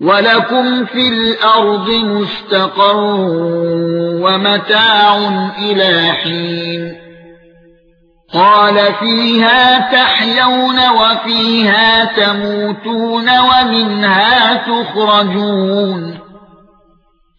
وَلَكُمْ فِي الْأَرْضِ مُسْتَقَرٌّ وَمَتَاعٌ إِلَى حِينٍ قَالَ فِيهَا تَحْيَوْنَ وَفِيهَا تَمُوتُونَ وَمِنْهَا تُخْرَجُونَ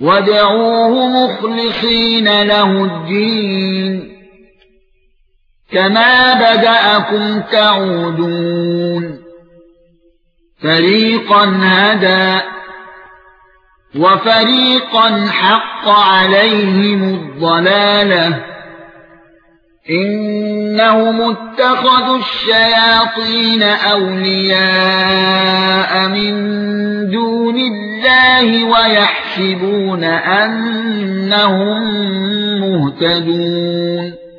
وَادْعُوهُ مُخْلِصِينَ لَهُ الدِّينَ. كَمَا بَدَأَكُمْ تَعُودُونَ. فَرِيقًا هَدَى وَفَرِيقًا حَقَّ عَلَيْهِمُ الضَّلَالَةُ. إِنَّهُمْ اتَّخَذُوا الشَّيَاطِينَ أَوْلِيَاءَ مِن دُونِ اللَّهِ وَيَحْسَبُونَ أَنَّهُم مُّهْتَدُونَ.